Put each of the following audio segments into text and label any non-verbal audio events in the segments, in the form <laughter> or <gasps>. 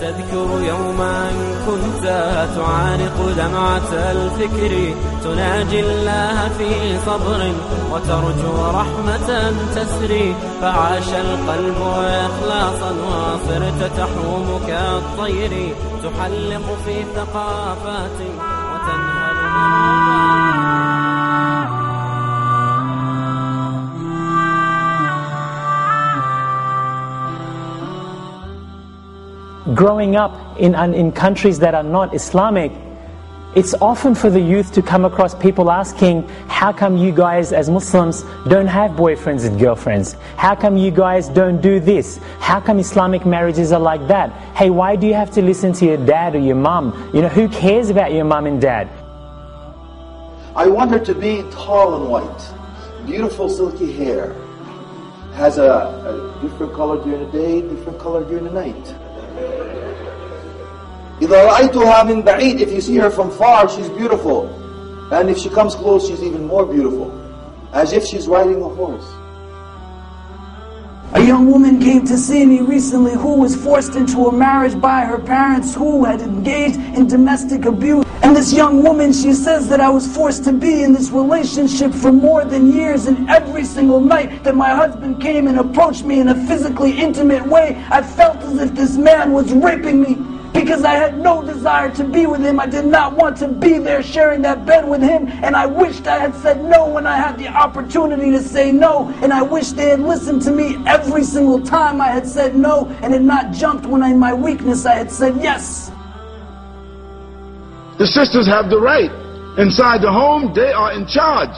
تذكر يوما كنت تعانق دمعة الفكر تناجي الله في صبر وترجو رحمة تسري فعاش القلب إخلاصا وصرت تحوم كالطير تحلق في ثقافات وتنهل growing up in, in countries that are not Islamic, it's often for the youth to come across people asking, how come you guys as Muslims don't have boyfriends and girlfriends? How come you guys don't do this? How come Islamic marriages are like that? Hey, why do you have to listen to your dad or your mum? You know, who cares about your mum and dad? I want her to be tall and white, beautiful silky hair, has a, a different color during the day, different color during the night. إذا رأيتها من بعيد If you see her from far, she's beautiful. And if she comes close, she's even more beautiful. As if she's riding a horse. A young woman came to see me recently who was forced into a marriage by her parents who had engaged in domestic abuse. And this young woman, she says that I was forced to be in this relationship for more than years and every single night that my husband came and approached me in a physically intimate way, I felt as if this man was raping me because I had no desire to be with him. I did not want to be there sharing that bed with him. And I wished I had said no when I had the opportunity to say no. And I wish they had listened to me every single time I had said no and had not jumped when in my weakness I had said yes. The sisters have the right. Inside the home, they are in charge.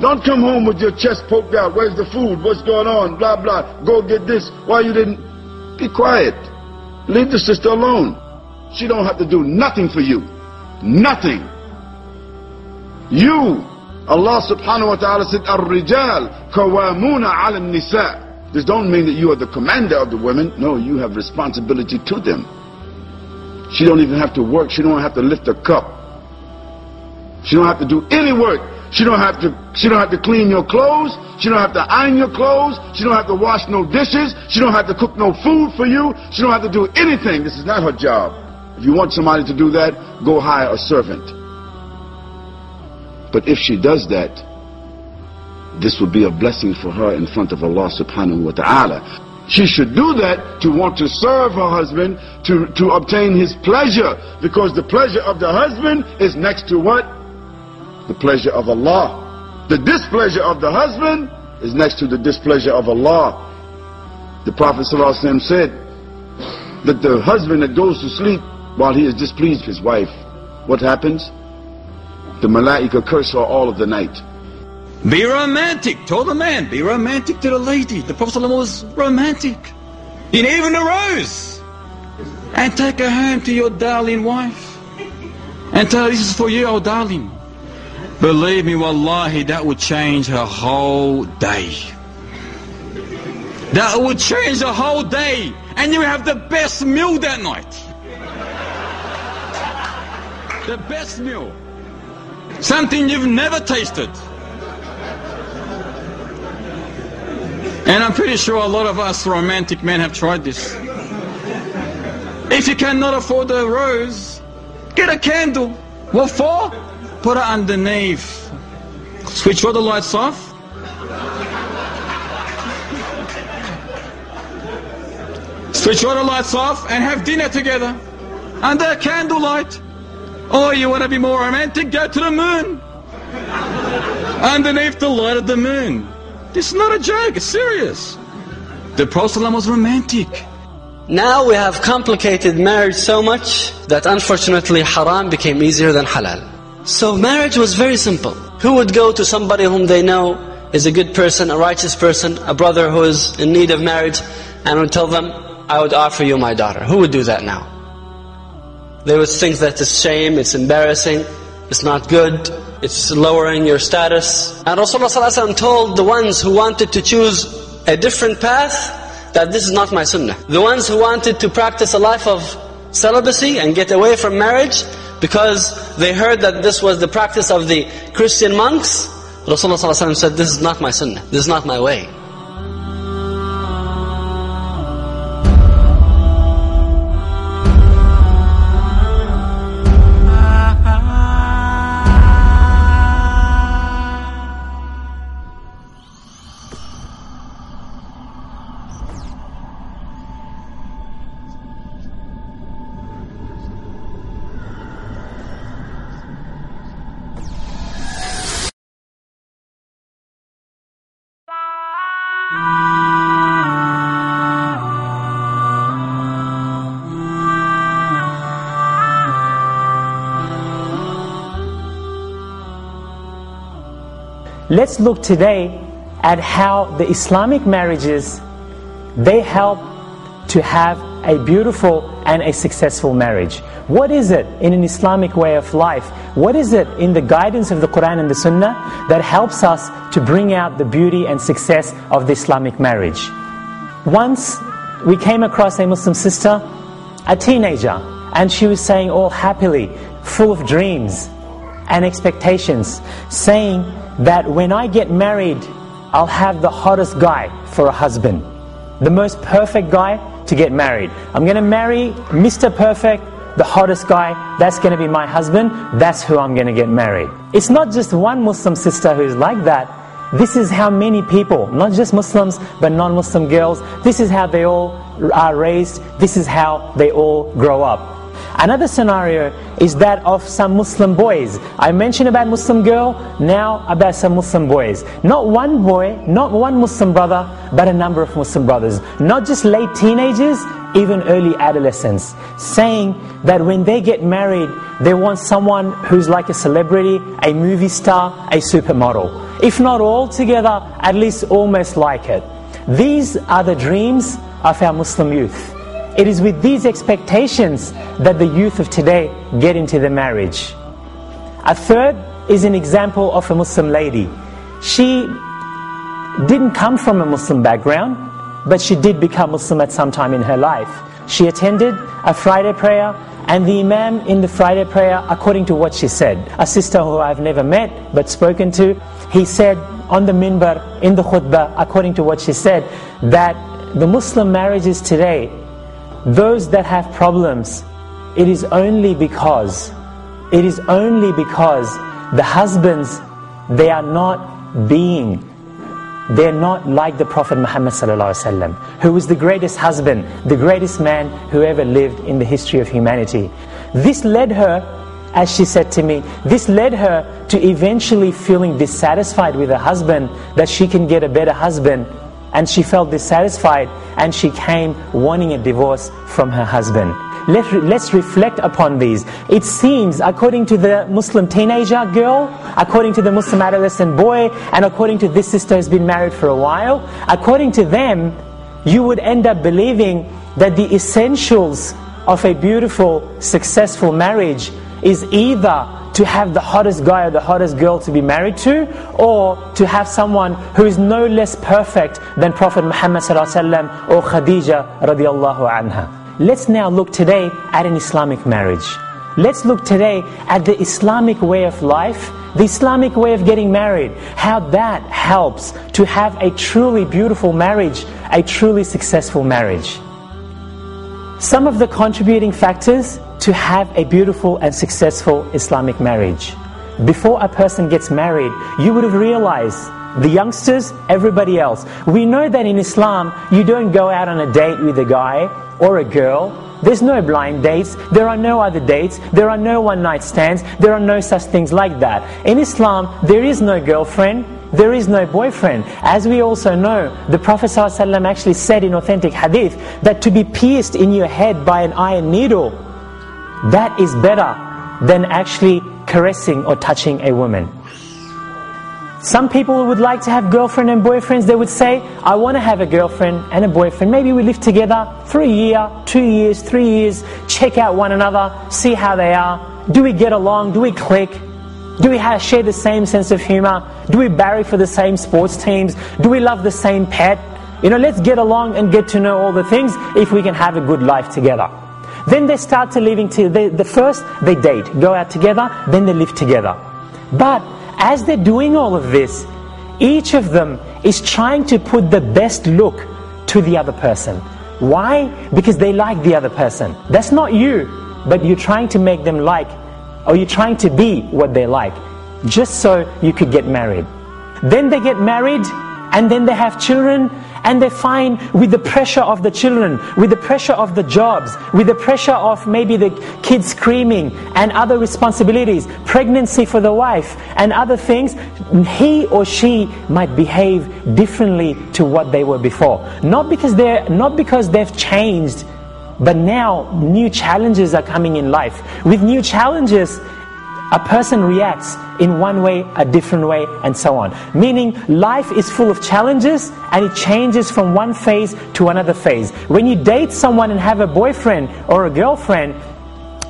Don't come home with your chest poked out. Where's the food? What's going on? Blah, blah. Go get this. Why you didn't? Be quiet. Leave the sister alone. She don't have to do nothing for you. Nothing. You, Allah subhanahu wa ta'ala said, Ar-rijal kawamuna ala nisa. This don't mean that you are the commander of the women. No, you have responsibility to them. She don't even have to work. She don't have to lift a cup. She don't have to do any work. She don't have to she don't have to clean your clothes. She don't have to iron your clothes. She don't have to wash no dishes. She don't have to cook no food for you. She don't have to do anything. This is not her job. If you want somebody to do that, go hire a servant. But if she does that, this would be a blessing for her in front of Allah subhanahu wa ta'ala. She should do that to want to serve her husband, to, to obtain his pleasure. Because the pleasure of the husband is next to what? The pleasure of Allah. The displeasure of the husband is next to the displeasure of Allah. The Prophet ﷺ said that the husband that goes to sleep while he is displeased with his wife, what happens? The malaika curse her all of the night. Be romantic. Told the man, be romantic to the lady. The Prophet ﷺ was romantic. In even a rose. And take her home to your darling wife. And tell her this is for you, oh darling. Believe me, wallahi, that would change her whole day. That would change the whole day. And you have the best meal that night. The best meal. Something you've never tasted. And I'm pretty sure a lot of us romantic men have tried this. If you cannot afford a rose, get a candle. What for? Put it underneath. Switch all the lights off. Switch all the lights off and have dinner together. Under candlelight. Or you want to be more romantic? Go to the moon. Underneath the light of the moon. This is not a joke, it's serious. The Prophet was romantic. Now we have complicated marriage so much that unfortunately haram became easier than halal. So marriage was very simple. Who would go to somebody whom they know is a good person, a righteous person, a brother who is in need of marriage, and would tell them, I would offer you my daughter. Who would do that now? They would think that it's shame, it's embarrassing, it's not good, it's lowering your status. And Rasulullah ﷺ told the ones who wanted to choose a different path, that this is not my sunnah. The ones who wanted to practice a life of celibacy and get away from marriage, because they heard that this was the practice of the Christian monks, Rasulullah said, this is not my sunnah, this is not my way. Let's look today at how the Islamic marriages they help to have a beautiful and a successful marriage. What is it in an Islamic way of life? What is it in the guidance of the Quran and the Sunnah that helps us to bring out the beauty and success of the Islamic marriage? Once we came across a Muslim sister, a teenager, and she was saying all happily, full of dreams and expectations, saying that when I get married, I'll have the hottest guy for a husband, the most perfect guy to get married. I'm going to marry Mr. Perfect, the hottest guy, that's going to be my husband, that's who I'm going to get married. It's not just one Muslim sister who's like that. This is how many people, not just Muslims, but non Muslim girls, this is how they all are raised, this is how they all grow up. Another scenario is that of some Muslim boys. I mentioned about Muslim girl, now about some Muslim boys. Not one boy, not one Muslim brother, but a number of Muslim brothers. Not just late teenagers, even early adolescents. Saying that when they get married, they want someone who's like a celebrity, a movie star, a supermodel. If not all together, at least almost like it. These are the dreams of our Muslim youth. It is with these expectations that the youth of today get into the marriage. A third is an example of a Muslim lady. She didn't come from a Muslim background, but she did become Muslim at some time in her life. She attended a Friday prayer, and the Imam in the Friday prayer, according to what she said, a sister who I've never met but spoken to, he said on the minbar in the khutbah, according to what she said, that the Muslim marriages today those that have problems, it is only because, it is only because the husbands, they are not being, they're not like the Prophet Muhammad who was the greatest husband, the greatest man who ever lived in the history of humanity. This led her, as she said to me, this led her to eventually feeling dissatisfied with her husband, that she can get a better husband and she felt dissatisfied and she came wanting a divorce from her husband. Let, let's reflect upon these. It seems, according to the Muslim teenager girl, according to the Muslim adolescent boy, and according to this sister who's been married for a while, according to them, you would end up believing that the essentials of a beautiful, successful marriage is either to have the hottest guy or the hottest girl to be married to, or to have someone who is no less perfect than Prophet Muhammad or Khadija radiallahu anha. Let's now look today at an Islamic marriage. Let's look today at the Islamic way of life, the Islamic way of getting married, how that helps to have a truly beautiful marriage, a truly successful marriage. Some of the contributing factors to have a beautiful and successful Islamic marriage. Before a person gets married, you would have realized the youngsters, everybody else. We know that in Islam, you don't go out on a date with a guy or a girl. There's no blind dates. There are no other dates. There are no one night stands. There are no such things like that. In Islam, there is no girlfriend there is no boyfriend. As we also know, the Prophet ﷺ actually said in authentic hadith that to be pierced in your head by an iron needle, that is better than actually caressing or touching a woman. Some people would like to have girlfriend and boyfriends. They would say, I want to have a girlfriend and a boyfriend. Maybe we live together for a year, two years, three years, check out one another, see how they are. Do we get along? Do we click? Do we have, share the same sense of humor? Do we barrack for the same sports teams? Do we love the same pet? You know, let's get along and get to know all the things if we can have a good life together. Then they start to living to they, the first they date, go out together, then they live together. But as they're doing all of this, each of them is trying to put the best look to the other person. Why? Because they like the other person. That's not you, but you're trying to make them like or you're trying to be what they like, just so you could get married. Then they get married, and then they have children, and they find with the pressure of the children, with the pressure of the jobs, with the pressure of maybe the kids screaming and other responsibilities, pregnancy for the wife and other things, he or she might behave differently to what they were before. Not because they're not because they've changed but now new challenges are coming in life. With new challenges, a person reacts in one way, a different way, and so on. Meaning, life is full of challenges and it changes from one phase to another phase. When you date someone and have a boyfriend or a girlfriend,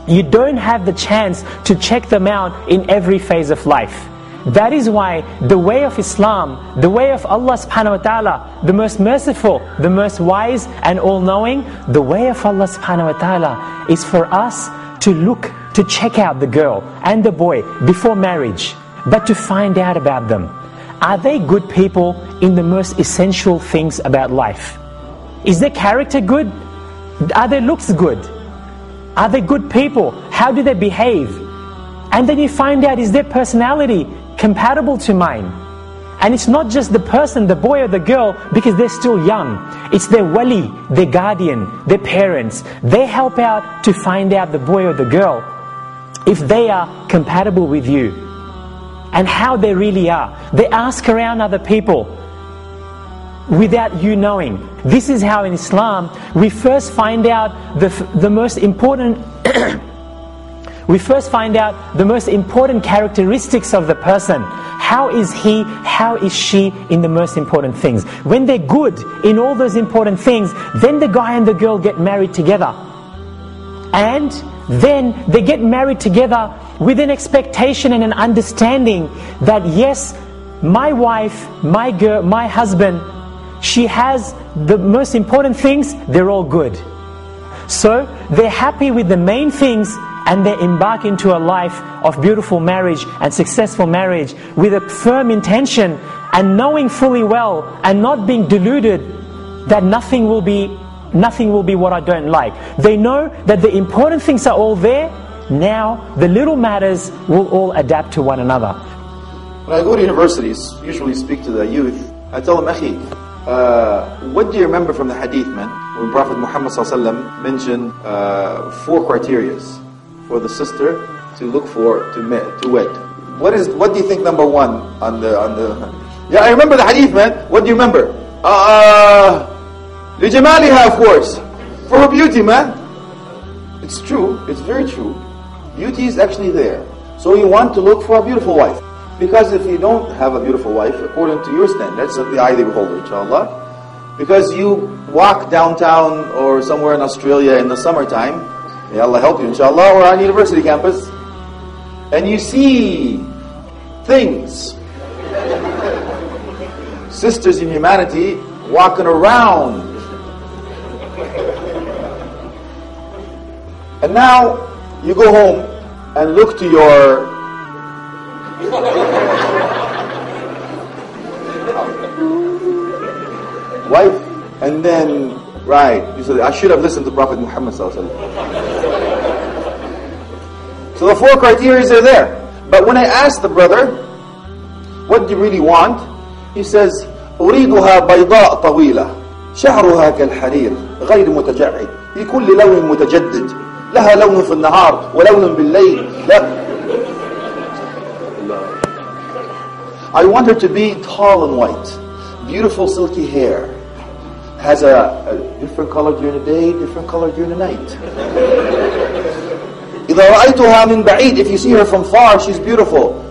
you don't have the chance to check them out in every phase of life. That is why the way of Islam, the way of Allah subhanahu wa ta'ala, the most merciful, the most wise and all knowing, the way of Allah subhanahu wa ta'ala is for us to look, to check out the girl and the boy before marriage, but to find out about them. Are they good people in the most essential things about life? Is their character good? Are their looks good? Are they good people? How do they behave? And then you find out is their personality compatible to mine? And it's not just the person, the boy or the girl, because they're still young. It's their wali, their guardian, their parents. They help out to find out the boy or the girl if they are compatible with you and how they really are. They ask around other people without you knowing. This is how in Islam we first find out the, the most important <coughs> we first find out the most important characteristics of the person. How is he, how is she in the most important things? When they're good in all those important things, then the guy and the girl get married together. And then they get married together with an expectation and an understanding that yes, my wife, my girl, my husband, she has the most important things, they're all good. So they're happy with the main things and they embark into a life of beautiful marriage and successful marriage with a firm intention and knowing fully well and not being deluded that nothing will be nothing will be what I don't like. They know that the important things are all there. Now the little matters will all adapt to one another. When I go to universities, usually speak to the youth, I tell them, Akhi, uh, what do you remember from the hadith, man? When Prophet Muhammad mentioned uh, four criterias for the sister to look for to to wed. What is what do you think number one on the on the? <laughs> Yeah, I remember the hadith, man. What do you remember? Uh, لجمالها, of course, for her beauty, man. It's true. It's very true. Beauty is actually there. So you want to look for a beautiful wife. Because if you don't have a beautiful wife, according to your standards of the eye the beholder, inshallah, because you walk downtown or somewhere in Australia in the summertime, May Allah help you, inshallah, or on university campus. And you see things. <laughs> Sisters in humanity walking around. And now you go home and look to your wife and then Right. You said, I should have listened to Prophet Muhammad So the four criteria are there. But when I ask the brother, what do you really want? He says, أريدها بيضاء طويلة شعرها كالحرير غير متجعد في كل لون متجدد لها لون في النهار ولون بالليل لا I want her to be tall and white, beautiful silky hair, has a, a, different color during the day, different color during the night. إذا رأيتها من بعيد, if you see her from far, she's beautiful.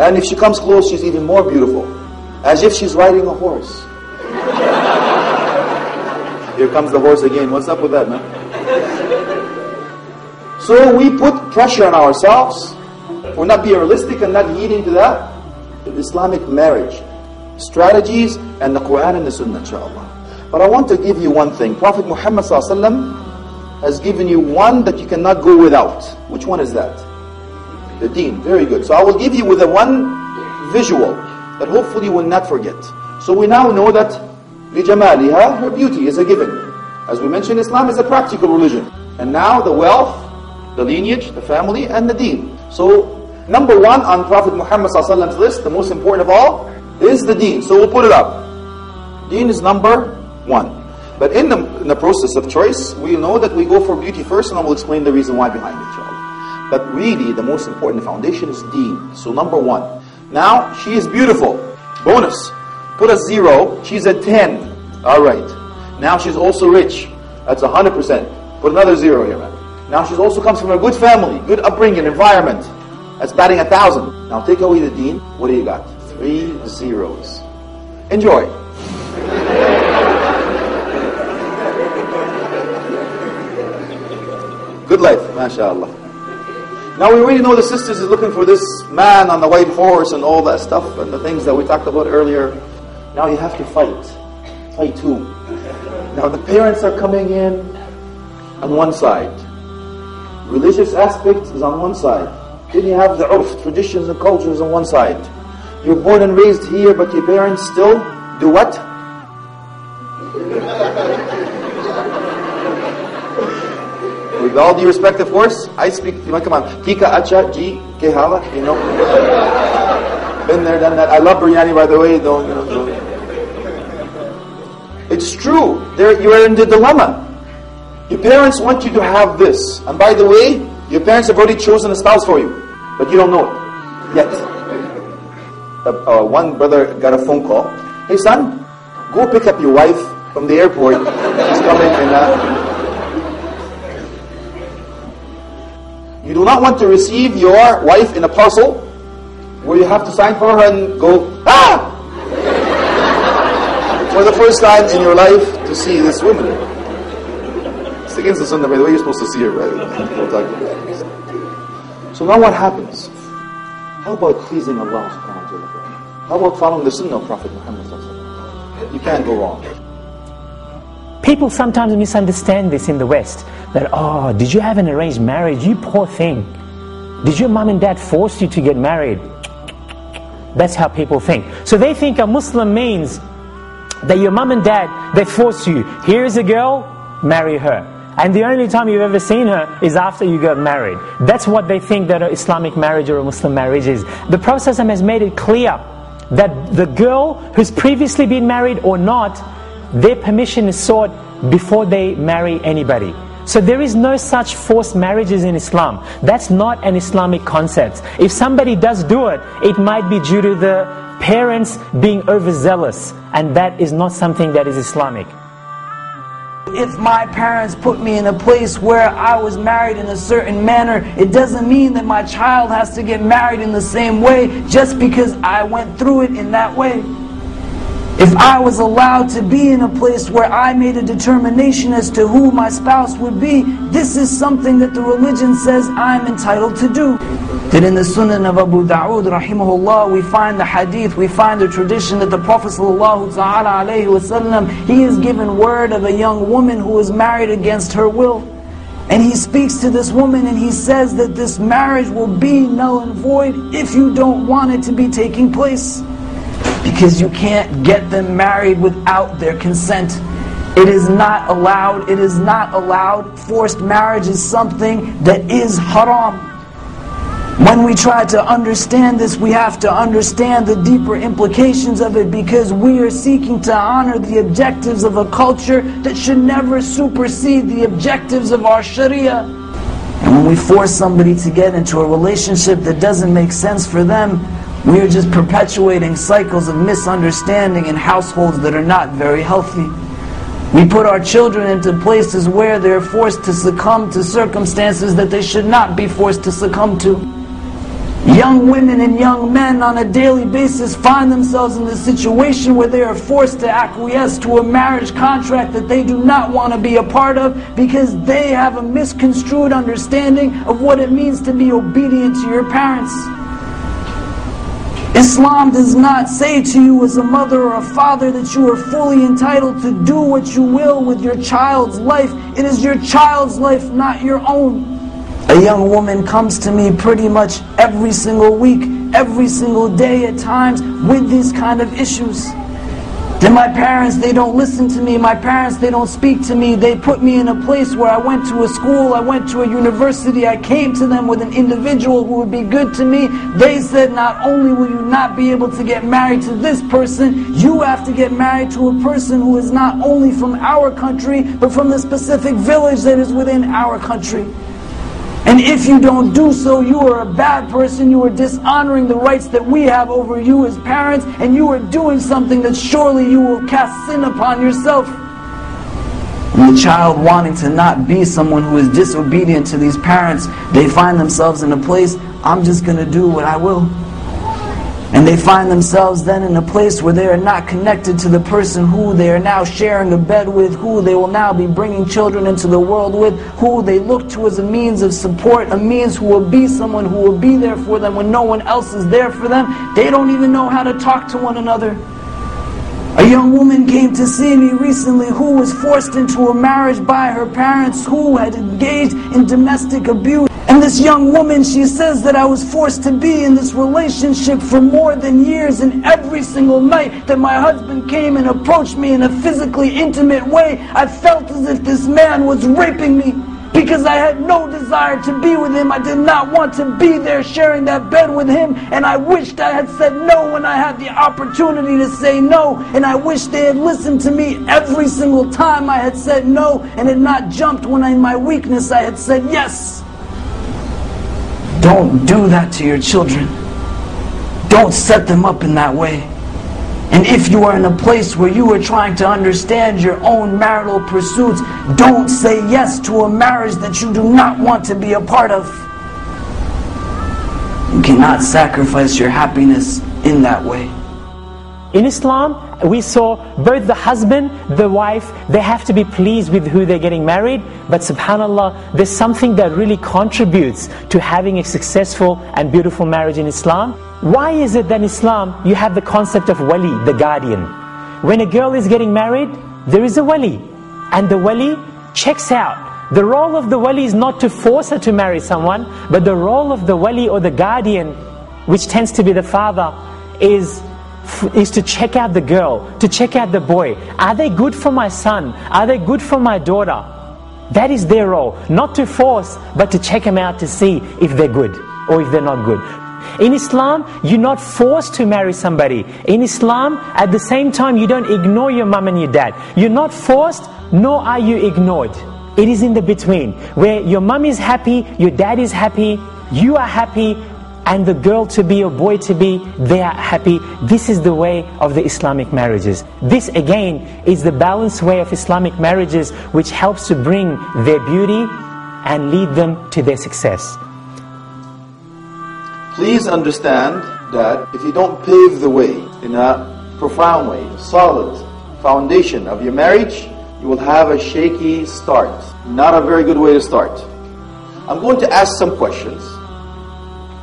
And if she comes close, she's even more beautiful. As if she's riding a horse. Here comes the horse again. What's up with that, man? So we put pressure on ourselves. We're not being realistic and not heeding to that. Islamic marriage, strategies, and the Quran and the Sunnah, inshallah. But I want to give you one thing. Prophet Muhammad has given you one that you cannot go without. Which one is that? The deen. Very good. So I will give you with a one visual that hopefully you will not forget. So we now know that لِجَمَالِهَا Her beauty is a given. As we mentioned, Islam is a practical religion. And now the wealth, the lineage, the family, and the deen. So number one on Prophet Muhammad's list, the most important of all, is the deen. So we'll put it up. Deen is number one. But in the, in the process of choice, we know that we go for beauty first, and I will explain the reason why behind it, inshallah. But really, the most important foundation is deen. So number one. Now, she is beautiful. Bonus. Put a zero. She's a 10. All right. Now she's also rich. That's 100%. Put another zero here, man. Now she also comes from a good family, good upbringing, environment. That's batting a thousand. Now take away the deen. What do you got? Three zeros. Enjoy. Good life, mashallah. Now we already know the sisters is looking for this man on the white horse and all that stuff and the things that we talked about earlier. Now you have to fight. Fight too. Now the parents are coming in on one side. Religious aspect is on one side. Then you have the urf, traditions and cultures on one side. You're born and raised here, but your parents still do what? <laughs> With all due respect, of course, I speak, come on, Kika Acha Ji Kehala, you know. Been there, done that. I love biryani, by the way, don't, you know. It's true. There, you are in the dilemma. Your parents want you to have this. And by the way, your parents have already chosen a spouse for you. But you don't know it yet. Uh, uh, one brother got a phone call. Hey son, go pick up your wife from the airport. She's coming and uh, You do not want to receive your wife in a parcel where you have to sign for her and go, ah! <laughs> For the first time in your life to see this woman. Against the sunnah, by the way, you're supposed to see it, right? So now what happens? How about pleasing Allah subhanahu wa ta'ala? How about following the sunnah of Prophet Muhammad You can't go wrong. People sometimes misunderstand this in the West that, oh, did you have an arranged marriage? You poor thing. Did your mom and dad force you to get married? That's how people think. So they think a Muslim means that your mom and dad, they force you. Here's a girl, marry her. And the only time you've ever seen her is after you got married. That's what they think that an Islamic marriage or a Muslim marriage is. The Prophet has made it clear that the girl who's previously been married or not, their permission is sought before they marry anybody. So there is no such forced marriages in Islam. That's not an Islamic concept. If somebody does do it, it might be due to the parents being overzealous, and that is not something that is Islamic. If my parents put me in a place where I was married in a certain manner, it doesn't mean that my child has to get married in the same way just because I went through it in that way. If I was allowed to be in a place where I made a determination as to who my spouse would be, this is something that the religion says I'm entitled to do. That in the Sunan of Abu Dawud rahimahullah, we find the hadith, we find the tradition that the Prophet wasallam, he is given word of a young woman who is married against her will. And he speaks to this woman and he says that this marriage will be null and void if you don't want it to be taking place because you can't get them married without their consent. It is not allowed. It is not allowed. Forced marriage is something that is haram. When we try to understand this, we have to understand the deeper implications of it because we are seeking to honor the objectives of a culture that should never supersede the objectives of our Sharia. And when we force somebody to get into a relationship that doesn't make sense for them, we are just perpetuating cycles of misunderstanding in households that are not very healthy. We put our children into places where they're forced to succumb to circumstances that they should not be forced to succumb to. Young women and young men on a daily basis find themselves in this situation where they are forced to acquiesce to a marriage contract that they do not want to be a part of because they have a misconstrued understanding of what it means to be obedient to your parents. Islam does not say to you as a mother or a father that you are fully entitled to do what you will with your child's life. It is your child's life, not your own. A young woman comes to me pretty much every single week, every single day at times with these kind of issues. Then my parents, they don't listen to me. My parents, they don't speak to me. They put me in a place where I went to a school, I went to a university. I came to them with an individual who would be good to me. They said, not only will you not be able to get married to this person, you have to get married to a person who is not only from our country, but from the specific village that is within our country. And if you don't do so, you are a bad person. You are dishonoring the rights that we have over you as parents, and you are doing something that surely you will cast sin upon yourself. And the child wanting to not be someone who is disobedient to these parents, they find themselves in a place, I'm just going to do what I will. And they find themselves then in a place where they are not connected to the person who they are now sharing a bed with, who they will now be bringing children into the world with, who they look to as a means of support, a means who will be someone who will be there for them when no one else is there for them. They don't even know how to talk to one another. A young woman came to see me recently who was forced into a marriage by her parents who had engaged in domestic abuse. And this young woman, she says that I was forced to be in this relationship for more than years and every single night that my husband came and approached me in a physically intimate way, I felt as if this man was raping me because I had no desire to be with him. I did not want to be there sharing that bed with him. And I wished I had said no when I had the opportunity to say no. And I wish they had listened to me every single time I had said no and had not jumped when in my weakness I had said yes. Don't do that to your children. Don't set them up in that way. And if you are in a place where you are trying to understand your own marital pursuits, don't say yes to a marriage that you do not want to be a part of. You cannot sacrifice your happiness in that way. In Islam, we saw both the husband, the wife, they have to be pleased with who they're getting married. But subhanAllah, there's something that really contributes to having a successful and beautiful marriage in Islam. Why is it that in Islam you have the concept of wali, the guardian? When a girl is getting married, there is a wali. And the wali checks out. The role of the wali is not to force her to marry someone, but the role of the wali or the guardian, which tends to be the father, is is to check out the girl, to check out the boy. Are they good for my son? Are they good for my daughter? That is their role. Not to force, but to check them out to see if they're good or if they're not good. In Islam, you're not forced to marry somebody. In Islam, at the same time, you don't ignore your mum and your dad. You're not forced, nor are you ignored. It is in the between, where your mum is happy, your dad is happy, you are happy, and the girl to be or boy to be, they are happy. This is the way of the Islamic marriages. This again is the balanced way of Islamic marriages which helps to bring their beauty and lead them to their success. Please understand that if you don't pave the way in a profound way, a solid foundation of your marriage, you will have a shaky start. Not a very good way to start. I'm going to ask some questions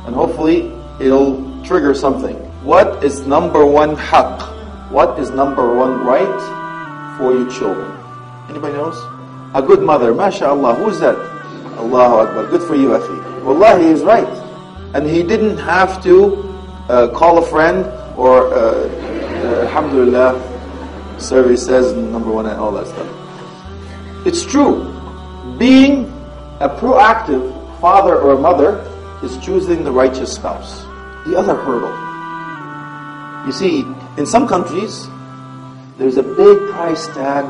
and hopefully it'll trigger something. What is number one haqq? What is number one right for your children? Anybody knows? A good mother, mashallah, who's that? Allahu Akbar, good for you, Akhi. Wallahi, he's right. And he didn't have to uh, call a friend or, uh, uh, alhamdulillah, survey says number one and all that stuff. It's true. Being a proactive father or mother is choosing the righteous spouse. The other hurdle. You see, in some countries, there's a big price tag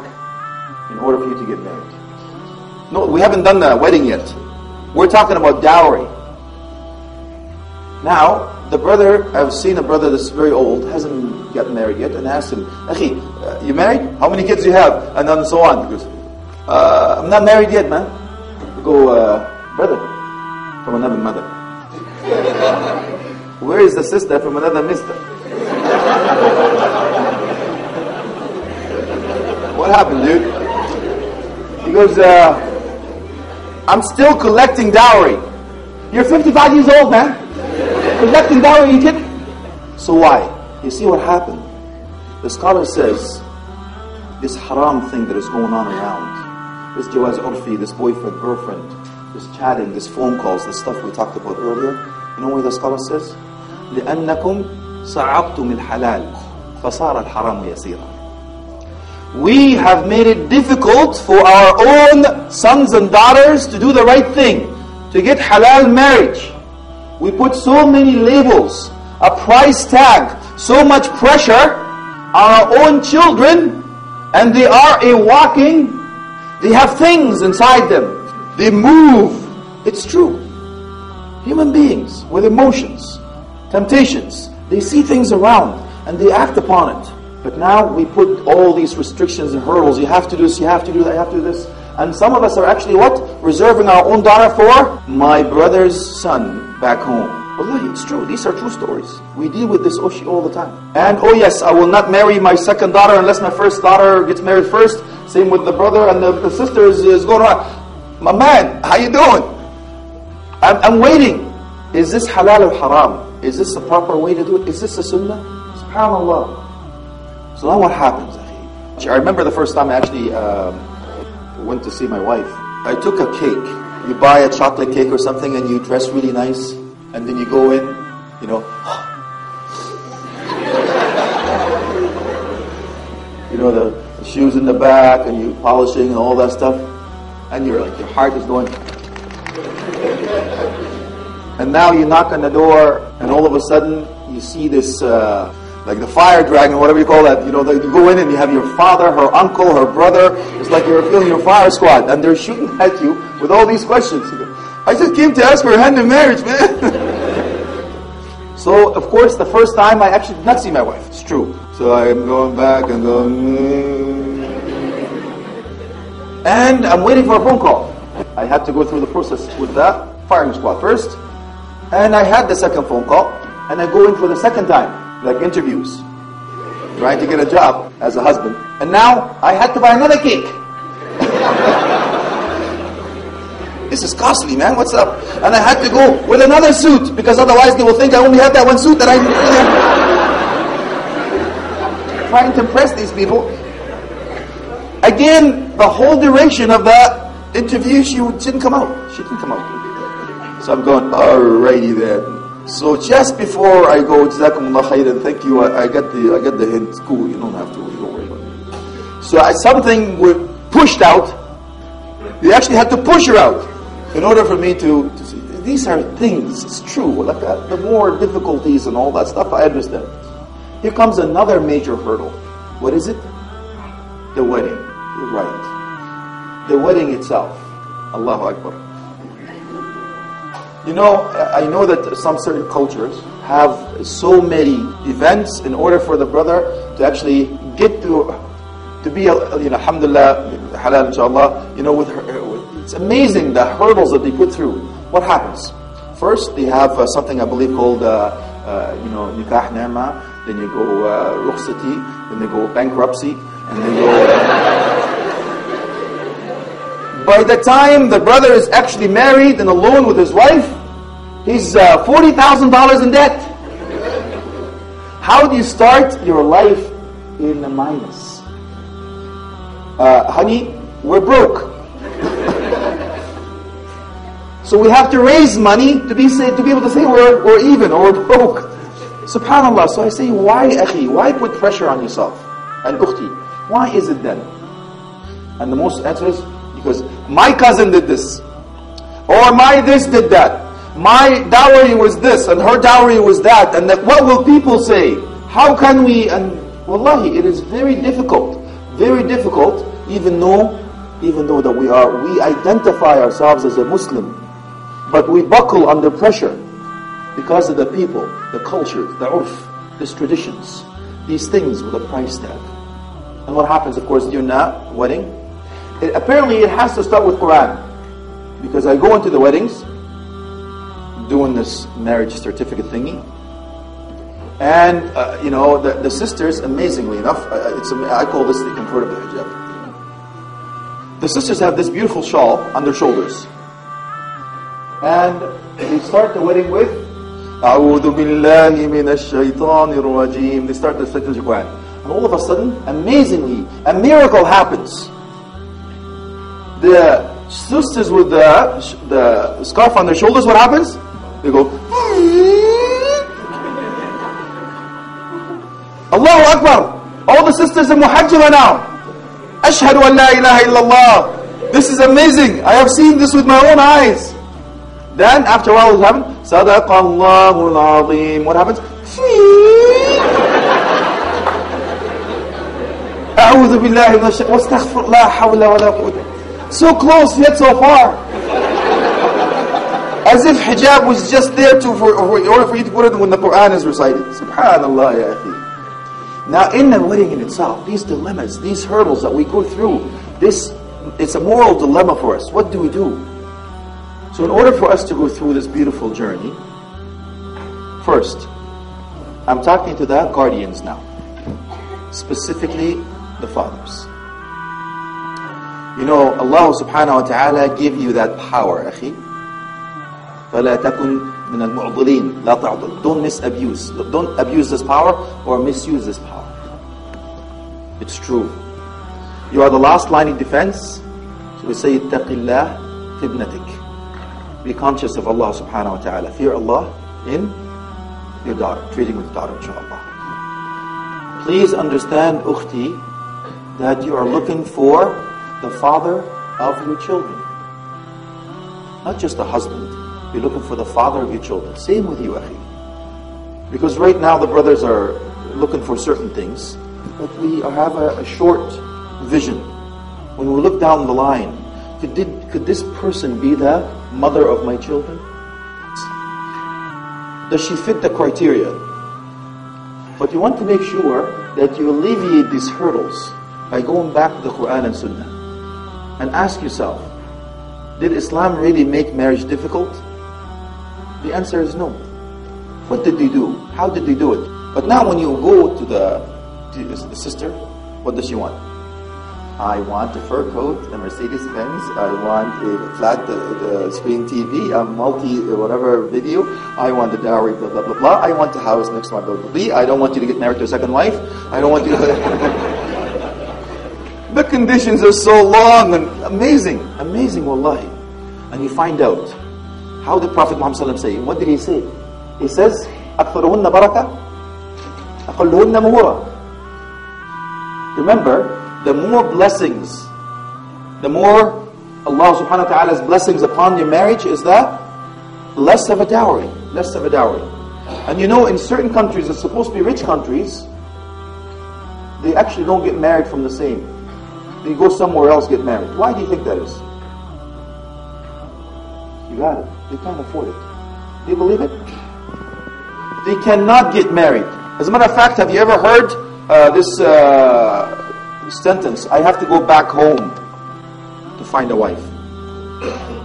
in order for you to get married. No, we haven't done the wedding yet. We're talking about dowry. Now, the brother, I've seen a brother that's very old, hasn't gotten married yet, and asked him, Akhi, uh, you married? How many kids do you have? And then so on. He goes, uh, I'm not married yet, man. I go, uh, brother, from another mother. Where is the sister from another mister? what happened, dude? He goes, uh, I'm still collecting dowry. You're 55 years old, man. Collecting dowry, you kidding? So why? You see what happened? The scholar says, this haram thing that is going on around, this jawaz urfi, this boyfriend, girlfriend, this chatting, this phone calls, the stuff we talked about earlier, you know what the scholar says? لأنكم صعبتم الحلال فصار الحرام يسيرا We have made it difficult for our own sons and daughters to do the right thing, to get halal marriage. We put so many labels, a price tag, so much pressure on our own children, and they are a walking, they have things inside them. They move. It's true. Human beings with emotions, temptations, they see things around and they act upon it. But now we put all these restrictions and hurdles. You have to do this, you have to do that, you have to do this. And some of us are actually what? Reserving our own daughter for my brother's son back home. Wallahi, it's true. These are true stories. We deal with this oshi all the time. And oh yes, I will not marry my second daughter unless my first daughter gets married first. Same with the brother and the, the sister is, is going on. My man, how you doing? I'm, I'm waiting. Is this halal or haram? Is this the proper way to do it? Is this the sunnah? SubhanAllah. So now what happens? I remember the first time I actually um, went to see my wife. I took a cake. You buy a chocolate cake or something and you dress really nice and then you go in, you know, <gasps> you know, the, the shoes in the back and you polishing and all that stuff. And you're like, your heart is going. And now you knock on the door and all of a sudden you see this, uh, like the fire dragon, whatever you call that. You know, you go in and you have your father, her uncle, her brother. It's like you're feeling your fire squad, and they're shooting <laughs> at you with all these questions. I just came to ask for a hand in marriage, man. <laughs> so, of course, the first time I actually did not see my wife. It's true. So I am going back and going, and I'm waiting for a phone call. I had to go through the process with that firing squad first, and I had the second phone call, and I go in for the second time like interviews, trying to get a job as a husband. And now I had to buy another cake. <laughs> this is costly, man. What's up? And I had to go with another suit because otherwise they will think I only have that one suit that I. <laughs> trying to impress these people. Again, the whole duration of that interview, she didn't come out. She didn't come out. So I'm going, alrighty then. So just before I go, Jazakumullah khairan, thank you, I, I get the I get the hint. Cool, you don't have to don't worry about it. So I, something was pushed out. They actually had to push her out in order for me to, to see. These are things, it's true. Like uh, the more difficulties and all that stuff, I understand. Here comes another major hurdle. What is it? The wedding. You're right. The wedding itself. Allahu Akbar. You know, I know that some certain cultures have so many events in order for the brother to actually get to to be, you know, alhamdulillah, halal inshallah, you know, with her, it's amazing the hurdles that they put through. What happens? First, they have uh, something I believe called, uh, uh, you know, nikah nama, then you go uh, rukhsati, then they go bankruptcy, and then go... By the time the brother is actually married and alone with his wife, he's uh, $40,000 in debt. How do you start your life in a minus? Uh, honey, we're broke. <laughs> so we have to raise money to be say, to be able to say we're, we're even or we're broke. Subhanallah. So I say, why, akhi? Why put pressure on yourself? And ukhti, why is it then? And the most answer is because my cousin did this, or my this did that. My dowry was this, and her dowry was that, and that. What will people say? How can we? And wallahi, it is very difficult, very difficult. Even though, even though that we are, we identify ourselves as a Muslim, but we buckle under pressure because of the people, the culture, the urf, these traditions, these things with a price tag. And what happens, of course, during that wedding? It, apparently, it has to start with Quran. Because I go into the weddings, doing this marriage certificate thingy, and uh, you know the, the sisters, amazingly enough, uh, it's I call this the convertible hijab. The sisters have this beautiful shawl on their shoulders, and they start the wedding with أعوذ بالله من الشيطان الرجيم. They start the second Quran. And all of a sudden, amazingly, a miracle happens. The sisters with the, the scarf on their shoulders, what happens? They go, Allahu Akbar. All the sisters in Muhajjala now. Ashhadu an la ilaha illallah. This is amazing. I have seen this with my own eyes. Then after a while what happens? Sadaqallahu al-azim. What happens? أعوذ بالله من الشيطان واستغفر لا حول ولا قوة so close yet so far. As if hijab was just there to for, in order for you to put it when the Quran is recited. Subhanallah, ya akhi. Now, in the wedding in itself, these dilemmas, these hurdles that we go through, this it's a moral dilemma for us. What do we do? So, in order for us to go through this beautiful journey, first, I'm talking to the guardians now, specifically the fathers. You know, Allah subhanahu wa ta'ala give you that power, أخي. فلا تكن من المعضلين لا تعضل. Don't misabuse. Don't abuse this power or misuse this power. It's true. You are the last line of defense. So we say, اتق الله في ابنتك. Be conscious of Allah subhanahu wa ta'ala. Fear Allah in your daughter, treating with daughter, inshallah. Please understand, ukhti, that you are looking for the father of your children. Not just the husband. You're looking for the father of your children. Same with you, akhi. Because right now the brothers are looking for certain things, but we have a, a short vision. When we look down the line, could, did, could this person be the mother of my children? Does she fit the criteria? But you want to make sure that you alleviate these hurdles by going back to the Quran and Sunnah and ask yourself, did Islam really make marriage difficult? The answer is no. What did they do? How did they do it? But now when you go to the, to the sister, what does she want? I want a fur coat, a Mercedes Benz. I want a flat uh, screen TV, a multi uh, whatever video. I want the dowry, blah blah blah blah. I want a house next to my blah blah blah. I don't want you to get married to a second wife. I don't want you. to... <laughs> <laughs> the conditions are so long and amazing, amazing, wallahi. And you find out how did Prophet Muhammad say? What did he say? He says, "أكثرهن بركة, أقلهن مهورة." Remember, the more blessings, the more Allah subhanahu wa ta'ala's blessings upon your marriage is that less of a dowry, less of a dowry. And you know, in certain countries, it's supposed to be rich countries, they actually don't get married from the same. They go somewhere else get married. Why do you think that is? You got it. They can't afford it. Do you believe it? They cannot get married. As a matter of fact, have you ever heard uh, this uh, sentence? I have to go back home to find a wife.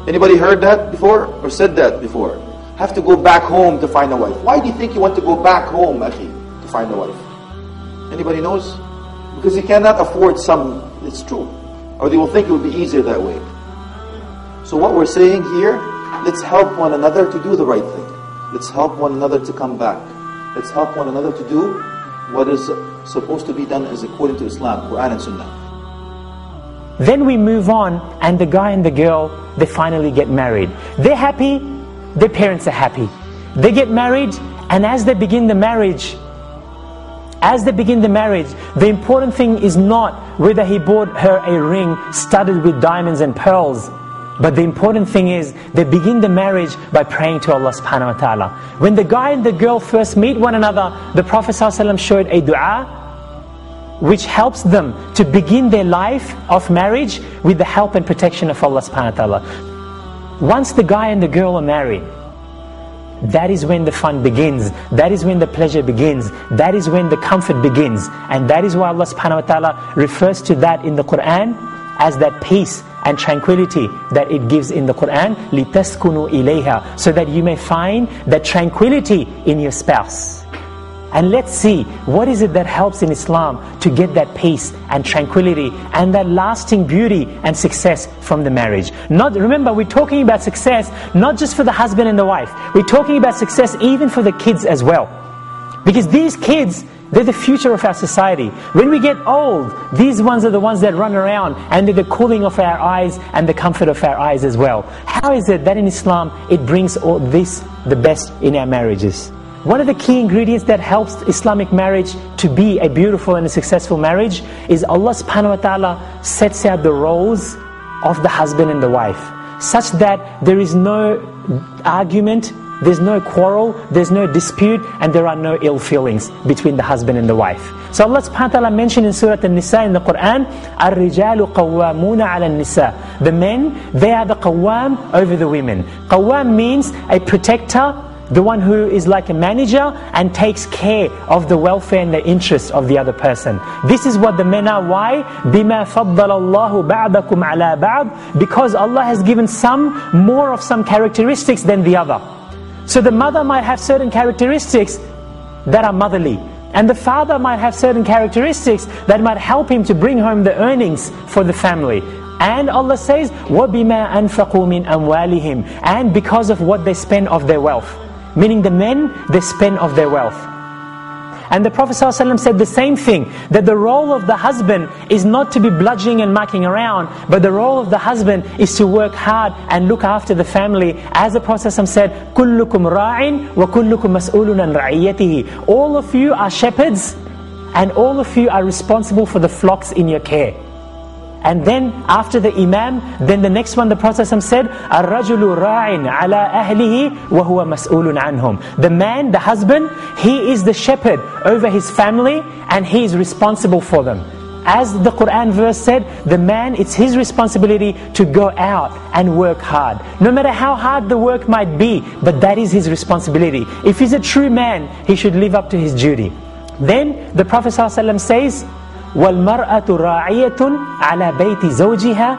Anybody heard that before or said that before? Have to go back home to find a wife. Why do you think you want to go back home, Akhi, to find a wife? Anybody knows? Because you cannot afford some. It's true. Or they will think it will be easier that way. So what we're saying here, let's help one another to do the right thing. Let's help one another to come back. Let's help one another to do what is supposed to be done as according to Islam, Quran and Sunnah. Then we move on, and the guy and the girl, they finally get married. They're happy, their parents are happy. They get married, and as they begin the marriage, as they begin the marriage, the important thing is not whether he bought her a ring studded with diamonds and pearls. But the important thing is they begin the marriage by praying to Allah subhanahu wa ta'ala. When the guy and the girl first meet one another, the Prophet ﷺ showed a dua which helps them to begin their life of marriage with the help and protection of Allah subhanahu wa ta'ala. Once the guy and the girl are married, that is when the fun begins. That is when the pleasure begins. That is when the comfort begins. And that is why Allah subhanahu wa ta'ala refers to that in the Quran as that peace and tranquility that it gives in the Quran. لِتَسْكُنُوا إِلَيْهَا So that you may find that tranquility in your spouse. And let's see what is it that helps in Islam to get that peace and tranquility and that lasting beauty and success from the marriage. Not remember we're talking about success not just for the husband and the wife. We're talking about success even for the kids as well. Because these kids they're the future of our society. When we get old, these ones are the ones that run around and they're the cooling of our eyes and the comfort of our eyes as well. How is it that in Islam it brings all this the best in our marriages? One of the key ingredients that helps Islamic marriage to be a beautiful and a successful marriage is Allah subhanahu wa ta'ala sets out the roles of the husband and the wife such that there is no argument, there's no quarrel, there's no dispute, and there are no ill feelings between the husband and the wife. So Allah subhanahu wa ta'ala mentioned in Surah An-Nisa in the Quran, الرِّجَالُ قَوَّامُونَ عَلَى النِّسَاءِ The men, they are the qawwam over the women. Qawwam means a protector, the one who is like a manager and takes care of the welfare and the interests of the other person. This is what the men are. Why? بِمَا فَضَّلَ اللَّهُ بَعْضَكُمْ عَلَى بَعْض Because Allah has given some more of some characteristics than the other. So the mother might have certain characteristics that are motherly. And the father might have certain characteristics that might help him to bring home the earnings for the family. And Allah says, وَبِمَا أَنفَقُوا مِنْ أَمْوَالِهِمْ And because of what they spend of their wealth. meaning the men, the spend of their wealth. And the Prophet ﷺ said the same thing that the role of the husband is not to be bludgeoning and mucking around, but the role of the husband is to work hard and look after the family. As the Prophet ﷺ said, "Kullukum ra'in wa kullukum mas'ulun an. All of you are shepherds, and all of you are responsible for the flocks in your care. And then after the Imam, then the next one the Prophet said, الرَّجُلُ رَاعٍ عَلَىٰ أَهْلِهِ وَهُوَ مَسْئُولٌ عَنْهُمْ The man, the husband, he is the shepherd over his family and he is responsible for them. As the Quran verse said, the man, it's his responsibility to go out and work hard. No matter how hard the work might be, but that is his responsibility. If he's a true man, he should live up to his duty. Then the Prophet ﷺ says, والمرأة راعية على بيت زوجها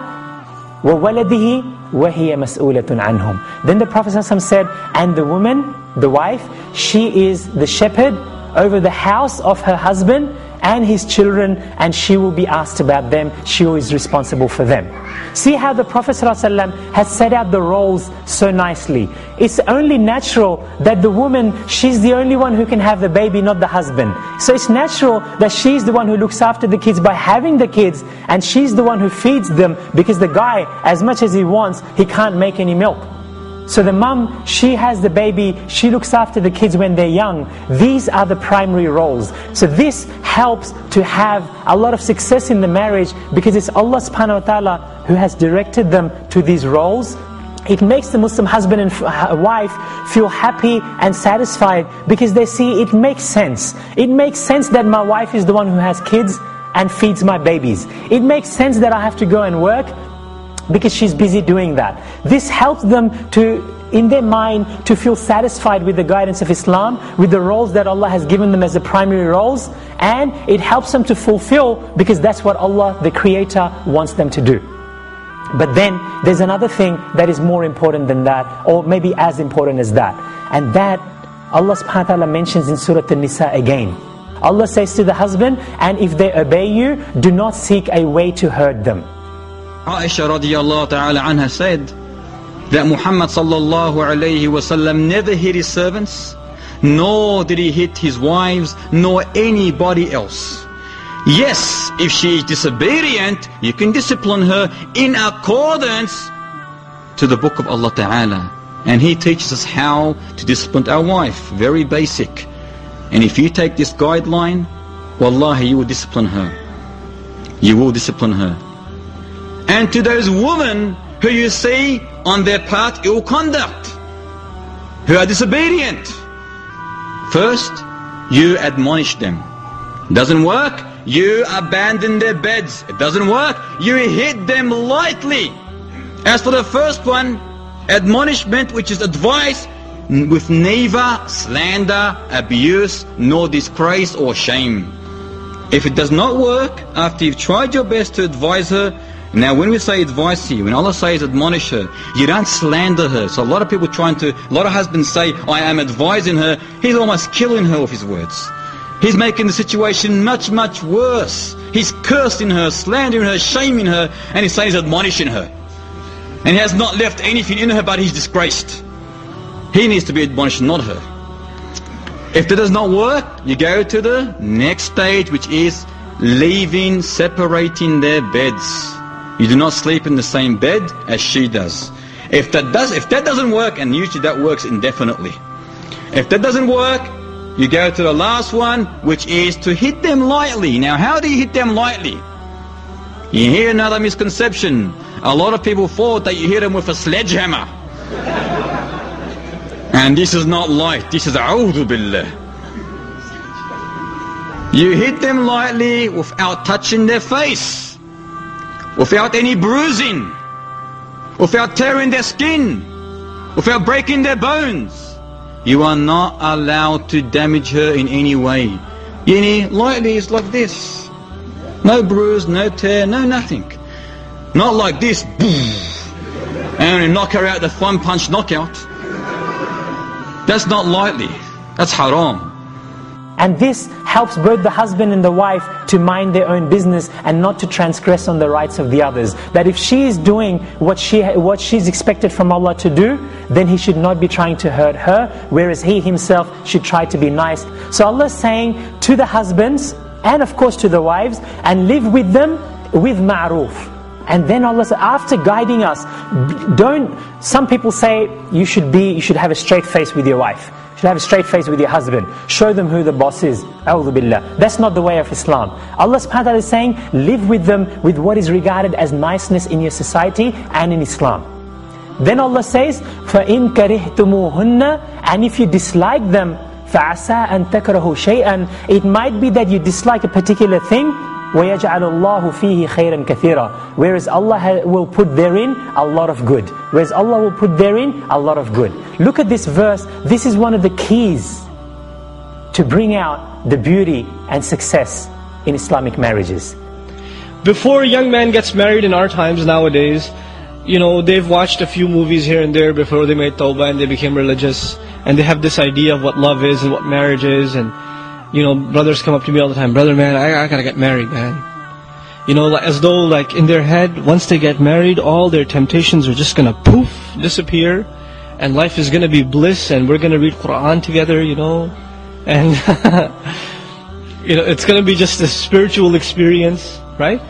وولده وهي مسؤولة عنهم. Then the Prophet ﷺ said, and the woman, the wife, she is the shepherd over the house of her husband and his children and she will be asked about them. She is responsible for them. See how the Prophet ﷺ has set out the roles so nicely. It's only natural that the woman, she's the only one who can have the baby, not the husband. So it's natural that she's the one who looks after the kids by having the kids and she's the one who feeds them because the guy, as much as he wants, he can't make any milk. So the mum, she has the baby, she looks after the kids when they're young. These are the primary roles. So this helps to have a lot of success in the marriage because it's Allah subhanahu wa ta'ala who has directed them to these roles. It makes the Muslim husband and wife feel happy and satisfied because they see it makes sense. It makes sense that my wife is the one who has kids and feeds my babies. It makes sense that I have to go and work because she's busy doing that. This helps them to, in their mind, to feel satisfied with the guidance of Islam, with the roles that Allah has given them as the primary roles, and it helps them to fulfill because that's what Allah, the Creator, wants them to do. But then there's another thing that is more important than that, or maybe as important as that, and that Allah subhanahu wa ta'ala mentions in Surah An-Nisa again. Allah says to the husband, and if they obey you, do not seek a way to hurt them. Aisha radiallahu ta'ala anha said that Muhammad sallallahu alayhi wasallam never hit his servants, nor did he hit his wives, nor anybody else. Yes, if she is disobedient, you can discipline her in accordance to the book of Allah Ta'ala. And He teaches us how to discipline our wife, very basic. And if you take this guideline, wallahi, you will discipline her. You will discipline her. And to those women who you see on their part ill conduct, who are disobedient, first you admonish them. Doesn't work? You abandon their beds. It doesn't work? You hit them lightly. As for the first one, admonishment, which is advice, with neither slander, abuse, nor disgrace or shame. If it does not work, after you've tried your best to advise her, now when we say advise you, when Allah says admonish her, you don't slander her. So a lot of people trying to, a lot of husbands say, I am advising her. He's almost killing her with his words. He's making the situation much, much worse. He's cursing her, slandering her, shaming her, and he's saying he's admonishing her. And he has not left anything in her, but he's disgraced. He needs to be admonished, not her. If that does not work, you go to the next stage, which is leaving, separating their beds. You do not sleep in the same bed as she does. If that does, if that doesn't work, and usually that works indefinitely. If that doesn't work, you go to the last one, which is to hit them lightly. Now, how do you hit them lightly? You hear another misconception. A lot of people thought that you hit them with a sledgehammer. <laughs> and this is not light. This is a'udhu billah. You hit them lightly without touching their face without any bruising, without tearing their skin, without breaking their bones. You are not allowed to damage her in any way. Yani, lightly is like this. No bruise, no tear, no nothing. Not like this, and knock her out the one punch knockout. That's not lightly. That's haram. And this helps both the husband and the wife to mind their own business and not to transgress on the rights of the others. That if she is doing what she what she's expected from Allah to do, then he should not be trying to hurt her, whereas he himself should try to be nice. So Allah is saying to the husbands and of course to the wives, and live with them with ma'roof. And then Allah said, after guiding us, don't, some people say you should be, you should have a straight face with your wife should have a straight face with your husband. Show them who the boss is. billah. That's not the way of Islam. Allah subhanahu wa ta'ala is saying, live with them with what is regarded as niceness in your society and in Islam. Then Allah says, فَإِن كَرِهْتُمُوهُنَّ And if you dislike them, فَعَسَىٰ أَن تَكْرَهُ شَيْئًا It might be that you dislike a particular thing, وَيَجْعَلُ اللَّهُ فِيهِ خَيْرًا كَثِيرًا Whereas Allah will put therein a lot of good. Whereas Allah will put therein a lot of good. Look at this verse. This is one of the keys to bring out the beauty and success in Islamic marriages. Before a young man gets married in our times nowadays, you know, they've watched a few movies here and there before they made tawbah and they became religious. And they have this idea of what love is and what marriage is and you know, brothers come up to me all the time, brother, man, I, I gotta get married, man. You know, as though like in their head, once they get married, all their temptations are just gonna poof, disappear, and life is gonna be bliss, and we're gonna read Quran together, you know, and <laughs> you know, it's gonna be just a spiritual experience, right?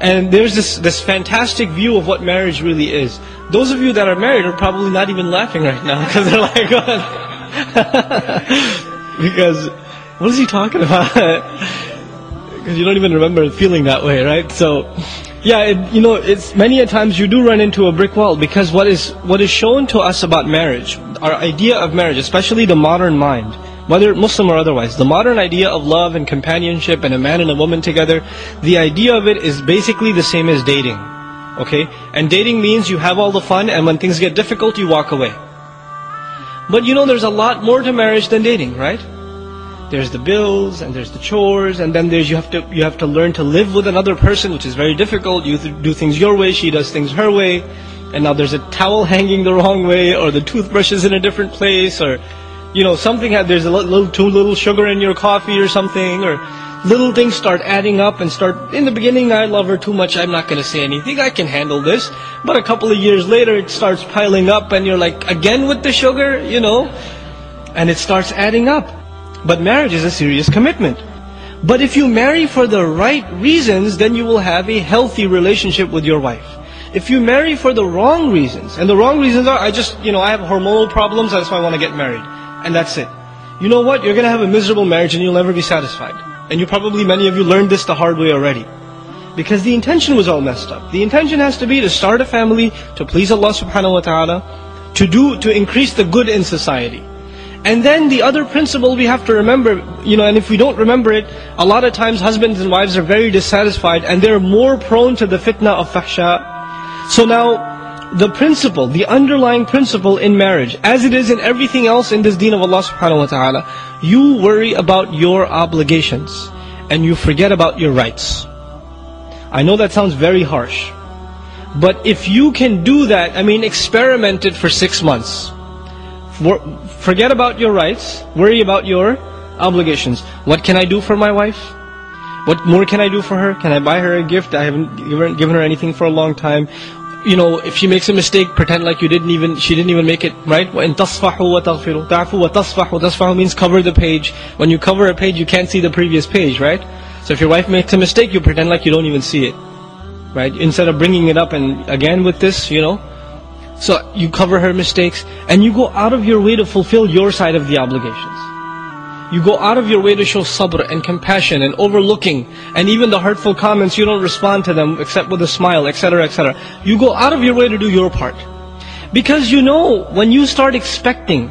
And there's this this fantastic view of what marriage really is. Those of you that are married are probably not even laughing right now <laughs> because they're like, <laughs> because what is he talking about? <laughs> Because you don't even remember feeling that way, right? So, yeah, it, you know, it's many a times you do run into a brick wall because what is what is shown to us about marriage, our idea of marriage, especially the modern mind, whether Muslim or otherwise, the modern idea of love and companionship and a man and a woman together, the idea of it is basically the same as dating. Okay? And dating means you have all the fun and when things get difficult, you walk away. But you know, there's a lot more to marriage than dating, right? There's the bills and there's the chores and then there's you have to you have to learn to live with another person which is very difficult. You do things your way she does things her way and now there's a towel <laughs> hanging the wrong way or the toothbrush is in a different place or you know something there's a little too little sugar in your coffee or something or little things start adding up and start in the beginning I love her too much I'm not going to say anything I can handle this but a couple of years later it starts piling up and you're like again with the sugar you know? And it starts adding up but marriage is a serious commitment. But if you marry for the right reasons, then you will have a healthy relationship with your wife. If you marry for the wrong reasons, and the wrong reasons are, I just, you know, I have hormonal problems, that's why I want to get married. And that's it. You know what? You're going to have a miserable marriage and you'll never be satisfied. And you probably, many of you learned this the hard way already. Because the intention was all messed up. The intention has to be to start a family, to please Allah subhanahu wa ta'ala, to do, to increase the good in society. And then the other principle we have to remember, you know, and if we don't remember it, a lot of times husbands and wives are very dissatisfied and they're more prone to the fitna of fahsha. So now, the principle, the underlying principle in marriage, as it is in everything else in this deen of Allah subhanahu wa ta'ala, you worry about your obligations and you forget about your rights. I know that sounds very harsh. But if you can do that, I mean, experiment it for six months. Forget about your rights. Worry about your obligations. What can I do for my wife? What more can I do for her? Can I buy her a gift? I haven't given her anything for a long time. You know, if she makes a mistake, pretend like you didn't even, she didn't even make it, right? وَإِن تَصْفَحُوا وَتَغْفِرُوا تَعْفُوا وَتَصْفَحُوا تَصْفَحُوا means cover the page. When you cover a page, you can't see the previous page, right? So if your wife makes a mistake, you pretend like you don't even see it. Right? Instead of bringing it up and again with this, you know, so you cover her mistakes and you go out of your way to fulfill your side of the obligations. You go out of your way to show sabr and compassion and overlooking and even the hurtful comments you don't respond to them except with a smile, etc., etc. You go out of your way to do your part. Because you know when you start expecting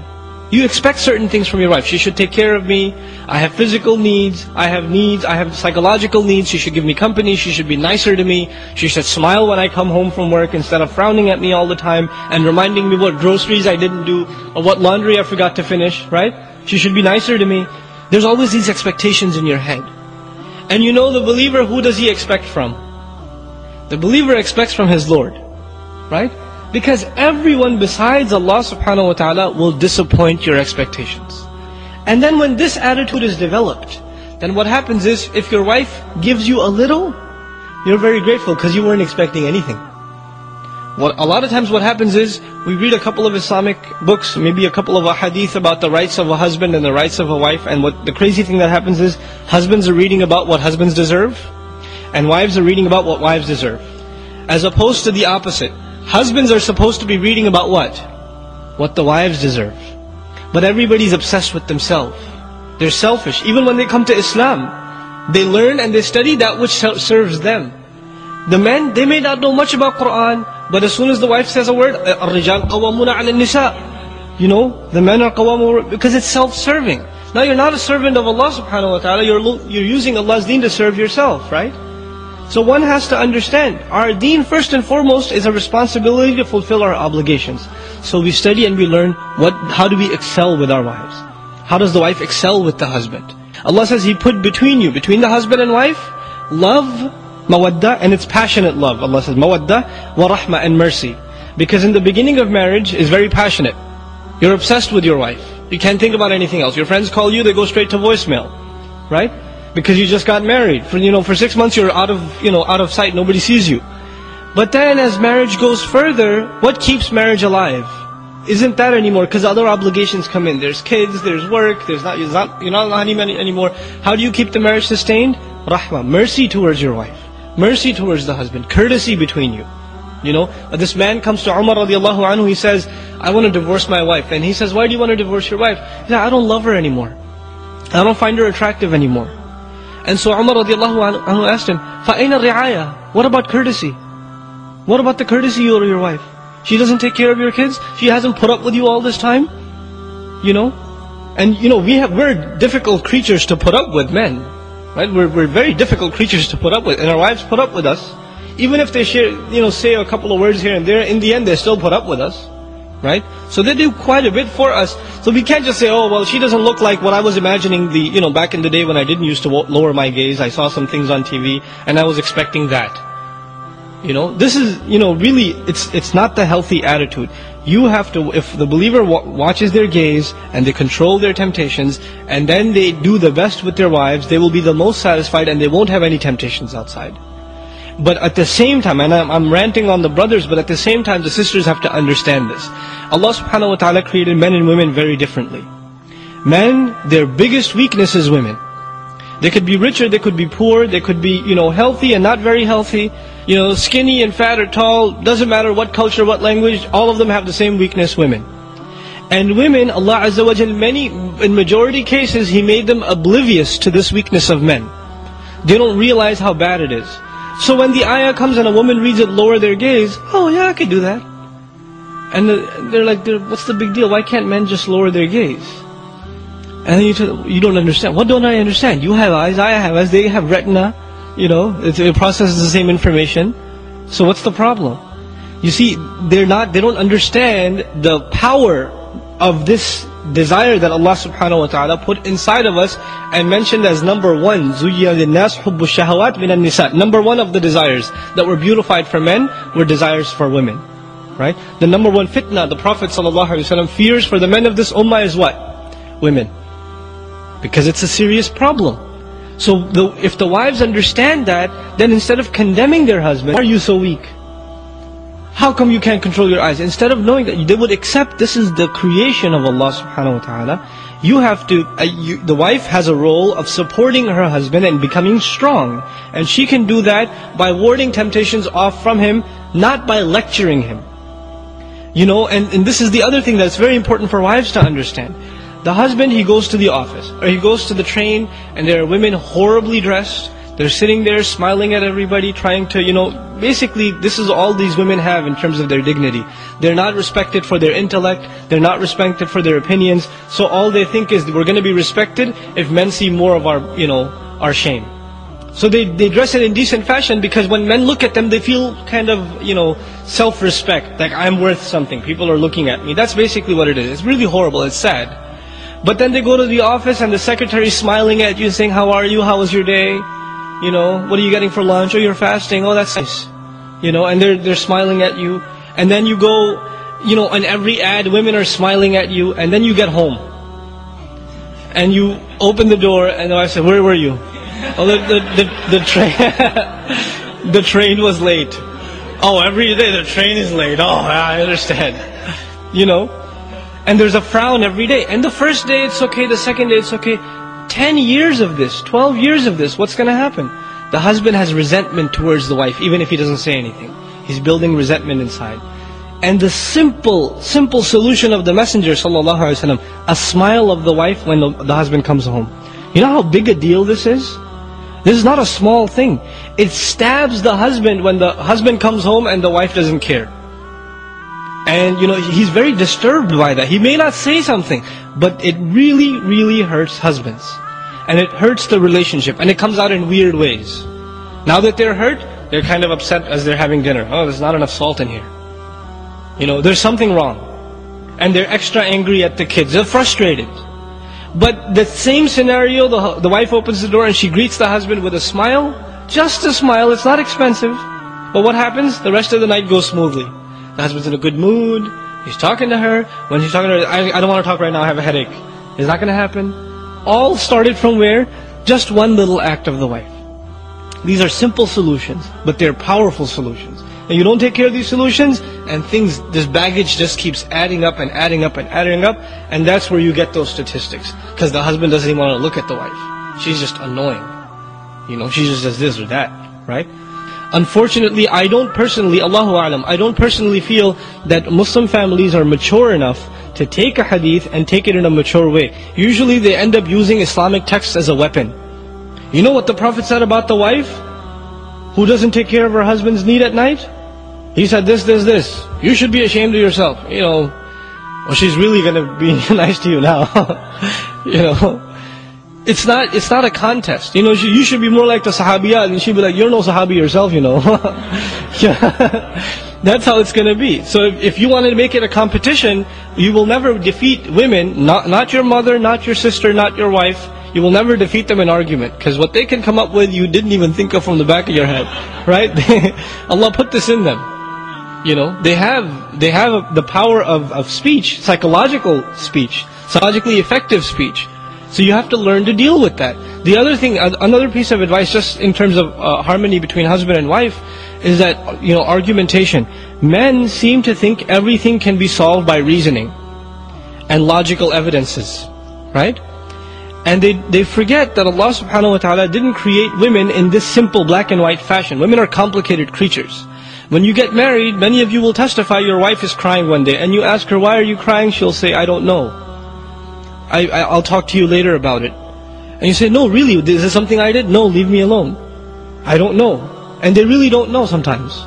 You expect certain things from your wife. She should take care of me. I have physical needs. I have needs. I have psychological needs. She should give me company. She should be nicer to me. She should smile when I come home from work instead of frowning at me all the time and reminding me what groceries I didn't do or what laundry I forgot to finish, right? She should be nicer to me. There's always these expectations in your head. And you know the believer, who does he expect from? The believer expects from his Lord. Right? Because everyone besides Allah subhanahu wa ta'ala will disappoint your expectations. And then when this attitude is developed, then what happens is, if your wife gives you a little, you're very grateful because you weren't expecting anything. What, a lot of times what happens is, we read a couple of Islamic books, maybe a couple of hadith about the rights of a husband and the rights of a wife, and what the crazy thing that happens is, husbands are reading about what husbands deserve, and wives are reading about what wives deserve. As opposed to the opposite. Husbands are supposed to be reading about what? What the wives deserve. But everybody's obsessed with themselves. They're selfish. Even when they come to Islam, they learn and they study that which serves them. The men, they may not know much about Quran, but as soon as the wife says a word, الرجال قوامون على النساء. You know, the men are qawamun because it's self-serving. Now you're not a servant of Allah subhanahu wa ta'ala, you're, you're using Allah's deen to serve yourself, right? So one has to understand, our deen first and foremost is a responsibility to fulfill our obligations. So we study and we learn what, how do we excel with our wives? How does the wife excel with the husband? Allah says He put between you, between the husband and wife, love, mawadda, and it's passionate love. Allah says mawadda, wa rahma, and mercy. Because in the beginning of marriage is very passionate. You're obsessed with your wife. You can't think about anything else. Your friends call you, they go straight to voicemail. Right? Because you just got married. For you know, for six months you're out of you know out of sight. Nobody sees you. But then, as marriage goes further, what keeps marriage alive? Isn't that anymore? Because other obligations come in. There's kids, there's work, there's not you're not you're not honeymoon anymore. How do you keep the marriage sustained? Rahma, mercy towards your wife, mercy towards the husband, courtesy between you. You know, this man comes to Umar radiallahu anhu, he says, I want to divorce my wife. And he says, why do you want to divorce your wife? He says, I don't love her anymore. I don't find her attractive anymore. And so Umar radiallahu anhu asked him, فَأَيْنَ الرِّعَايَةِ What about courtesy? What about the courtesy you owe your wife? She doesn't take care of your kids? She hasn't put up with you all this time? You know? And you know, we have, we're difficult creatures to put up with, men. Right? We're, we're very difficult creatures to put up with. And our wives put up with us. Even if they share, you know, say a couple of words here and there, in the end they still put up with us. Right? So they do quite a bit for us. So we can't just say, oh, well, she doesn't look like what I was imagining the, you know, back in the day when I didn't used to lower my gaze. I saw some things on TV and I was expecting that. You know, this is, you know, really, it's it's not the healthy attitude. You have to, if the believer watches their gaze and they control their temptations and then they do the best with their wives, they will be the most satisfied and they won't have any temptations outside. But at the same time, and I'm, I'm, ranting on the brothers, but at the same time the sisters have to understand this. Allah subhanahu wa ta'ala created men and women very differently. Men, their biggest weakness is women. They could be richer, they could be poor, they could be, you know, healthy and not very healthy, you know, skinny and fat or tall, doesn't matter what culture, what language, all of them have the same weakness, women. And women, Allah Azza wa Jal, many, in majority cases, He made them oblivious to this weakness of men. They don't realize how bad it is. So when the ayah comes and a woman reads it, lower their gaze, oh yeah, I could do that. And they're like, what's the big deal? Why can't men just lower their gaze? And then you, tell, you don't understand. What don't I understand? You have eyes, I have eyes, they have retina. You know, it processes the same information. So what's the problem? You see, they're not, they don't understand the power of this desire that Allah subhanahu wa ta'ala put inside of us and mentioned as number one, زُيَّ لِلنَّاسِ حُبُّ الشَّهَوَاتِ مِنَ النِّسَاءِ Number one of the desires that were beautified for men were desires for women. Right? The number one fitna the Prophet ﷺ fears for the men of this ummah is what? Women. Because it's a serious problem. So the, if the wives understand that, then instead of condemning their husband, why are you so weak? How come you can't control your eyes? Instead of knowing that they would accept this is the creation of Allah subhanahu wa ta'ala, you have to, uh, you, the wife has a role of supporting her husband and becoming strong. And she can do that by warding temptations off from him, not by lecturing him. You know, and, and this is the other thing that's very important for wives to understand. The husband, he goes to the office, or he goes to the train, and there are women horribly dressed, They're sitting there smiling at everybody, trying to, you know, basically this is all these women have in terms of their dignity. They're not respected for their intellect, they're not respected for their opinions, so all they think is we're going to be respected if men see more of our, you know, our shame. So they, they dress it in decent fashion because when men look at them, they feel kind of, you know, self-respect. Like, I'm worth something. People are looking at me. That's basically what it is. It's really horrible. It's sad. But then they go to the office and the secretary's smiling at you saying, how are you? How was your day? You know, what are you getting for lunch? Oh, you're fasting. Oh, that's nice. You know, and they're, they're smiling at you. And then you go, you know, on every ad, women are smiling at you. And then you get home. And you open the door and the wife said, where were you? Oh, the, the, the, the train, <laughs> the train was late. Oh, every day the train is late. Oh, I understand. You know? And there's a frown every day. And the first day it's okay, the second day it's okay. 10 years of this, 12 years of this, what's going to happen? The husband has resentment towards the wife, even if he doesn't say anything. He's building resentment inside. And the simple, simple solution of the Messenger sallallahu a smile of the wife when the, the husband comes home. You know how big a deal this is? This is not a small thing. It stabs the husband when the husband comes home and the wife doesn't care. And you know, he's very disturbed by that. He may not say something, but it really, really hurts husbands. And it hurts the relationship. And it comes out in weird ways. Now that they're hurt, they're kind of upset as they're having dinner. Oh, there's not enough salt in here. You know, there's something wrong. And they're extra angry at the kids. They're frustrated. But the same scenario, the, the wife opens the door and she greets the husband with a smile. Just a smile, it's not expensive. But what happens? The rest of the night goes smoothly. The husband's in a good mood. He's talking to her. When he's talking to her, I, I don't want to talk right now, I have a headache. It's not going to happen? All started from where? Just one little act of the wife. These are simple solutions, but they're powerful solutions. And you don't take care of these solutions, and things, this baggage just keeps adding up and adding up and adding up, and that's where you get those statistics. Because the husband doesn't even want to look at the wife. She's just annoying. You know, she just does this or that, right? Unfortunately, I don't personally, Allahu Alam, I don't personally feel that Muslim families are mature enough to take a hadith and take it in a mature way. Usually they end up using Islamic texts as a weapon. You know what the Prophet said about the wife? Who doesn't take care of her husband's need at night? He said this, this, this. You should be ashamed of yourself. You know, well she's really going to be <laughs> nice to you now. <laughs> you know it's not it's not a contest. You know, you should be more like the Sahabiyat, and she'd be like, you're no Sahabi yourself, you know. <laughs> That's how it's going to be. So if, if, you wanted to make it a competition, you will never defeat women, not, not your mother, not your sister, not your wife. You will never defeat them in argument. Because what they can come up with, you didn't even think of from the back of your head. <laughs> Right? <laughs> Allah put this in them. You know, they have they have the power of, of speech, psychological speech, psychologically effective speech. So you have to learn to deal with that. The other thing, another piece of advice, just in terms of uh, harmony between husband and wife, is that, you know, argumentation. Men seem to think everything can be solved by reasoning and logical evidences, right? And they, they forget that Allah subhanahu wa ta'ala didn't create women in this simple black and white fashion. Women are complicated creatures. When you get married, many of you will testify your wife is crying one day, and you ask her, why are you crying? She'll say, I don't know. I, I, will talk to you later about it. And you say, no, really, this is something I did? No, leave me alone. I don't know. And they really don't know sometimes.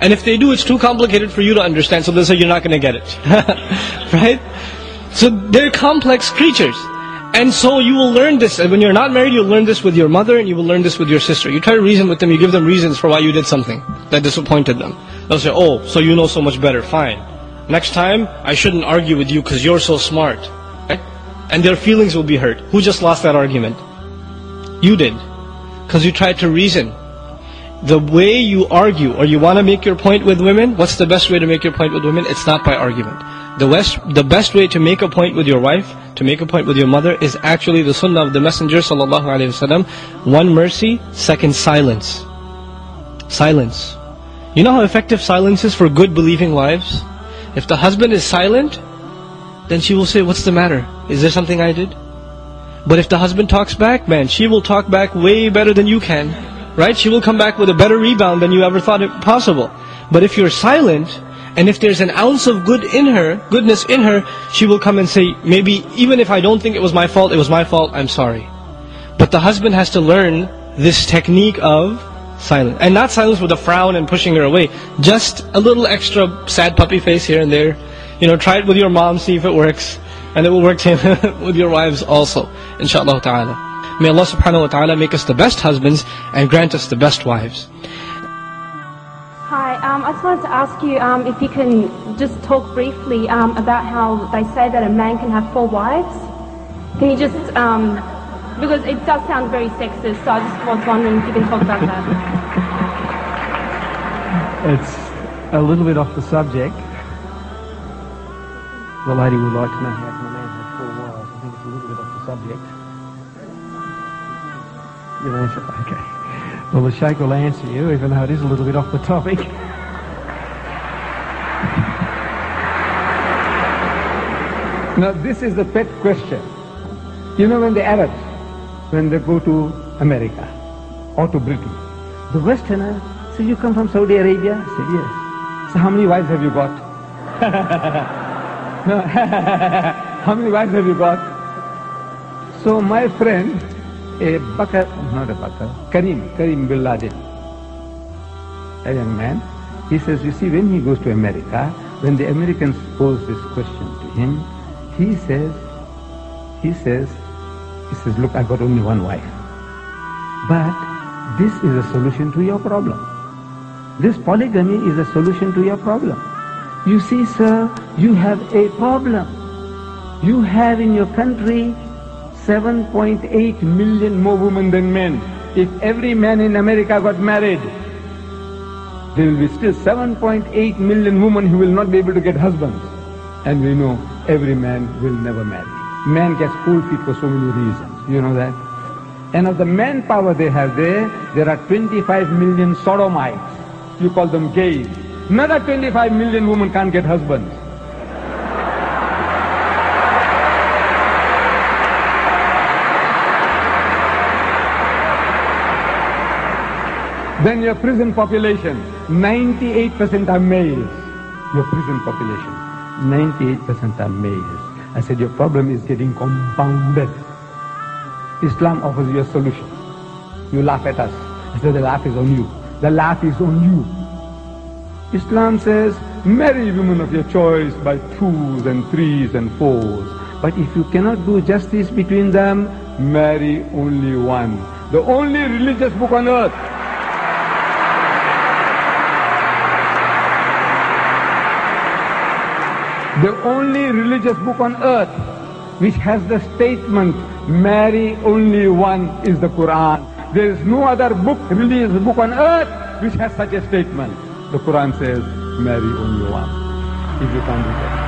And if they do, it's too complicated for you to understand, so they say you're not going to get it. <laughs> right? So they're complex creatures. And so you will learn this. When you're not married, you'll learn this with your mother and you will learn this with your sister. You try to reason with them, you give them reasons for why you did something that disappointed them. They'll say, oh, so you know so much better. Fine. Next time, I shouldn't argue with you because you're so smart and their feelings will be hurt. Who just lost that argument? You did. Because you tried to reason. The way you argue or you want to make your point with women, what's the best way to make your point with women? It's not by argument. The best, the best way to make a point with your wife, to make a point with your mother, is actually the sunnah of the Messenger sallallahu alaihi wasallam. One mercy, second silence. Silence. You know how effective silence is for good believing wives? If the husband is silent, then she will say, what's the matter? Is there something I did? But if the husband talks back, man, she will talk back way better than you can. Right? She will come back with a better rebound than you ever thought it possible. But if you're silent, and if there's an ounce of good in her, goodness in her, she will come and say, maybe even if I don't think it was my fault, it was my fault, I'm sorry. But the husband has to learn this technique of silence. And not silence with a frown and pushing her away. Just a little extra sad puppy face here and there. You know, try it with your mom, see if it works. And it will work <laughs> with your wives also, inshallah ta'ala. May Allah subhanahu wa ta'ala make us the best husbands and grant us the best wives. Hi, um, I just wanted to ask you um, if you can just talk briefly um, about how they say that a man can have four wives. Can you just, um, because it does sound very sexist, so I just was wondering if you can talk about that. It's a little bit off the subject. The lady would like to know how can a man have four wives. I think it's a little bit off the subject. You'll answer? Okay. Well, the Sheikh will answer you, even though it is a little bit off the topic. <laughs> Now, this is the pet question. You know, when the Arabs, when they go to America or to Britain, the Westerner says, you come from Saudi Arabia? I said, yes. So how many wives have you got? <laughs> <laughs> how many wives have you got? So my friend, a Bakr, not a Bakr, Karim, Karim Bin Laden, a young man, he says, you see, when he goes to America, when the Americans pose this question to him, he says, he says, he says, look, I got only one wife. But this is a solution to your problem. This polygamy is a solution to your problem. You see, sir, you have a problem. You have in your country 7.8 million more women than men. If every man in America got married, there will be still 7.8 million women who will not be able to get husbands. And we know every man will never marry. Man gets feet for so many reasons. You know that? And of the manpower they have there, there are 25 million sodomites. You call them gays. Another 25 million women can't get husbands. Then your prison population, 98% are males. Your prison population, 98% are males. I said your problem is getting compounded. Islam offers you a solution. You laugh at us. I said the laugh is on you. The laugh is on you. Islam says, marry women of your choice by twos and threes and fours. But if you cannot do justice between them, marry only one. The only religious book on earth the only religious book on earth which has the statement, marry only one is the Quran. There is no other book, religious book on earth which has such a statement. The Quran says, marry only one. If you can't do that.